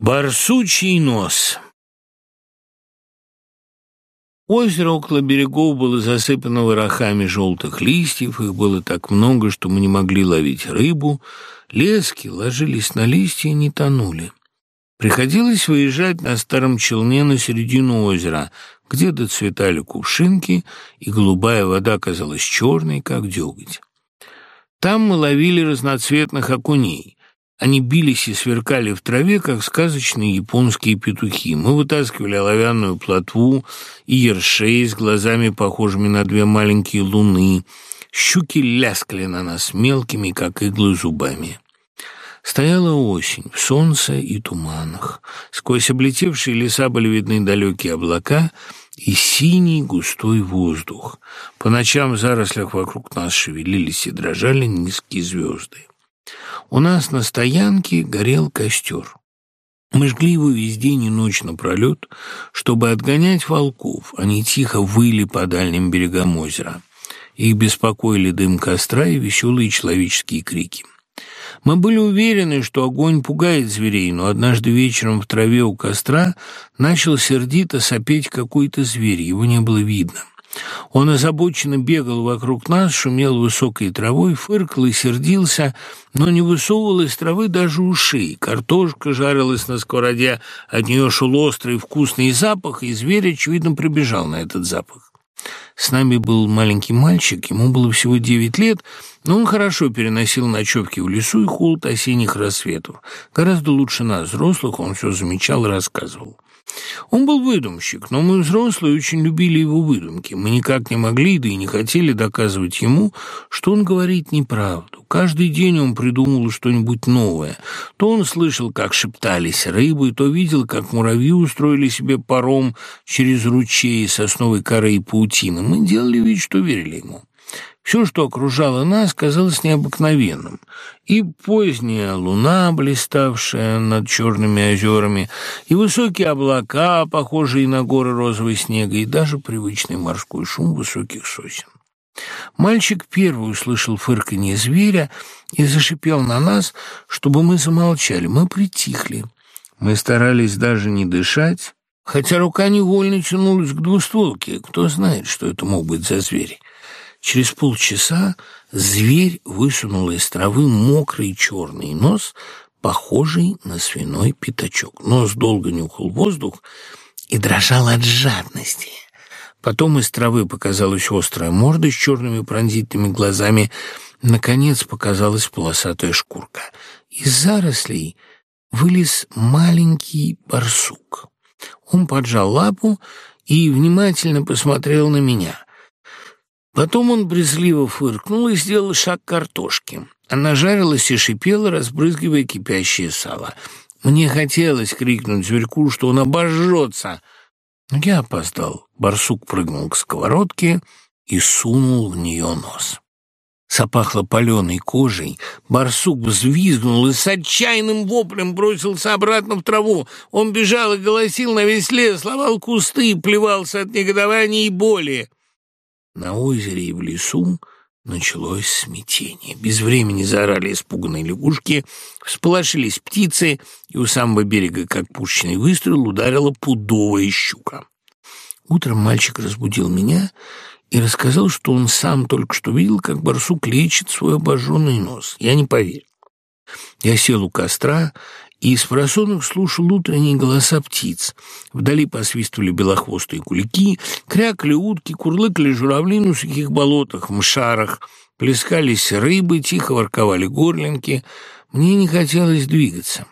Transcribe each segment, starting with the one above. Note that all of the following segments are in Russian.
Барсучий нос Озеро около берегов было засыпано ворохами желтых листьев, их было так много, что мы не могли ловить рыбу. Лески ложились на листья и не тонули. Приходилось выезжать на старом челне на середину озера, где доцветали кувшинки, и голубая вода казалась черной, как деготь. Там мы ловили разноцветных окуней. Они бились и сверкали в траве, как сказочные японские петухи. Мы вытаскивали оловянную плотву и ершей с глазами, похожими на две маленькие луны. Щуки ляскали на нас мелкими, как иглы, зубами. Стояла осень, в солнце и туманах. Сквозь облетевшие леса были видны далекие облака и синий густой воздух. По ночам в зарослях вокруг нас шевелились и дрожали низкие звезды. У нас на стоянке горел костер. Мы жгли его весь день и ночь напролет, чтобы отгонять волков. Они тихо выли по дальним берегам озера. Их беспокоили дым костра и веселые человеческие крики. Мы были уверены, что огонь пугает зверей, но однажды вечером в траве у костра начал сердито сопеть какой-то зверь, его не было видно. Он озабоченно бегал вокруг нас, шумел высокой травой, фыркал и сердился, но не высовывал из травы даже ушей. Картошка жарилась на сковороде, от нее шел острый вкусный запах, и зверь, очевидно, прибежал на этот запах. С нами был маленький мальчик, ему было всего девять лет, но он хорошо переносил ночевки в лесу и холод осенних рассветов. Гораздо лучше нас, взрослых, он все замечал и рассказывал. Он был выдумщик, но мы, взрослые, очень любили его выдумки. Мы никак не могли, да и не хотели доказывать ему, что он говорит неправду. Каждый день он придумывал что-нибудь новое. То он слышал, как шептались рыбы, то видел, как муравьи устроили себе паром через ручей сосновой коры и паутины. Мы делали вид, что верили ему. Все, что окружало нас, казалось необыкновенным. И поздняя луна, блиставшая над черными озерами, и высокие облака, похожие на горы розового снега, и даже привычный морской шум высоких сосен. Мальчик первый услышал фырканье зверя и зашипел на нас, чтобы мы замолчали. Мы притихли. Мы старались даже не дышать, хотя рука невольно тянулась к двустволке. Кто знает, что это мог быть за зверь. Через полчаса зверь высунул из травы мокрый черный нос, похожий на свиной пятачок. Нос долго нюхал воздух и дрожал от жадности. Потом из травы показалась острая морда с черными пронзительными глазами. Наконец показалась полосатая шкурка. Из зарослей вылез маленький барсук. Он поджал лапу и внимательно посмотрел на меня. Потом он брезгливо фыркнул и сделал шаг к картошке. Она жарилась и шипела, разбрызгивая кипящее сало. Мне хотелось крикнуть зверьку, что он обожжется. Но я опоздал. Барсук прыгнул к сковородке и сунул в нее нос. Запахло паленой кожей. Барсук взвизгнул и с отчаянным воплем бросился обратно в траву. Он бежал и голосил на весь лес, ловал кусты, плевался от негодования и боли. На озере и в лесу началось смятение. Без времени заорали испуганные лягушки, всполошились птицы, и у самого берега, как пушечный выстрел, ударила пудовая щука. Утром мальчик разбудил меня и рассказал, что он сам только что видел, как барсук лечит свой обожженный нос. Я не поверил. Я сел у костра и из просонок слушал утренние голоса птиц. Вдали посвистывали белохвостые кулики, крякали утки, курлыкали журавли на сухих болотах, мшарах, плескались рыбы, тихо ворковали горлинки. Мне не хотелось двигаться.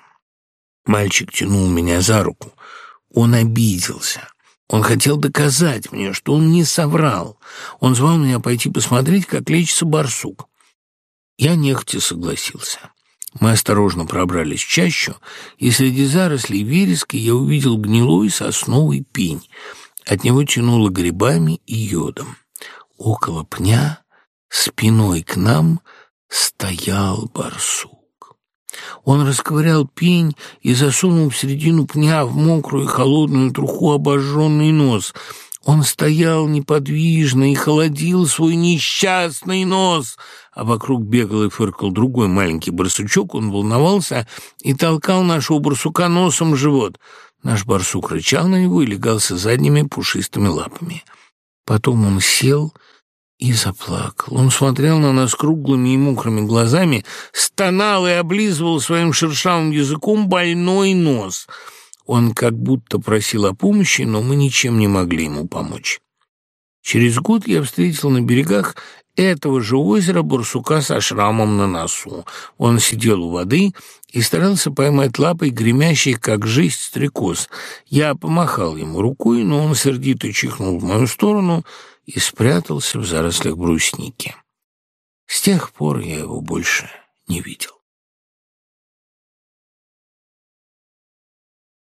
Мальчик тянул меня за руку. Он обиделся. Он хотел доказать мне, что он не соврал. Он звал меня пойти посмотреть, как лечится барсук. Я нехотя согласился. Мы осторожно пробрались в чащу, и среди зарослей вереска я увидел гнилой сосновый пень. От него тянуло грибами и йодом. Около пня, спиной к нам, стоял барсук. Он расковырял пень и засунул в середину пня в мокрую и холодную труху обожженный нос. Он стоял неподвижно и холодил свой несчастный нос, а вокруг бегал и фыркал другой маленький барсучок. Он волновался и толкал нашего барсука носом в живот. Наш барсук рычал на него и легался задними пушистыми лапами. Потом он сел и заплакал. Он смотрел на нас круглыми и мокрыми глазами, стонал и облизывал своим шершавым языком больной нос — он как будто просил о помощи, но мы ничем не могли ему помочь. Через год я встретил на берегах этого же озера барсука со шрамом на носу. Он сидел у воды и старался поймать лапой гремящий, как жизнь, стрекоз. Я помахал ему рукой, но он сердито чихнул в мою сторону и спрятался в зарослях брусники. С тех пор я его больше не видел.